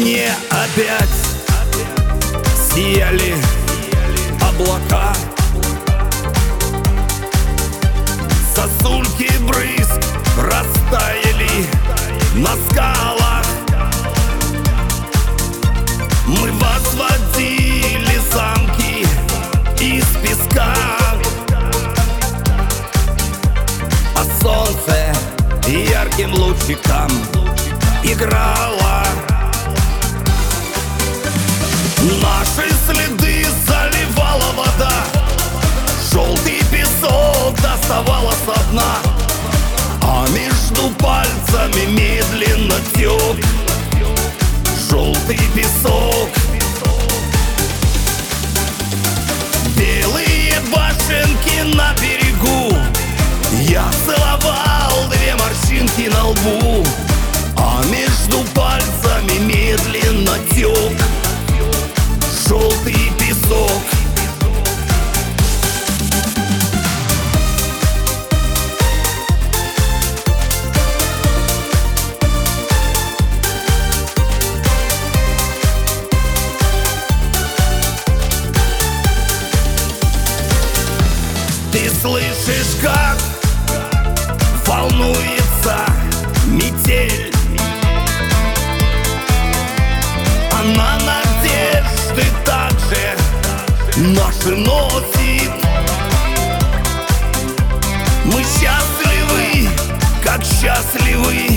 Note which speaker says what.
Speaker 1: глубине опять сияли облака. Сосульки брызг растаяли на скалах. Мы возводили замки из песка. А солнце ярким лучиком играло Наши следы заливала вода. Желтый песок доставала со дна А между пальцами медленно тек Желтый песок. Белые башенки на берегу. Я целовал две морщинки на лбу слышишь, как волнуется метель? Она надежды также наши носит. Мы счастливы, как счастливы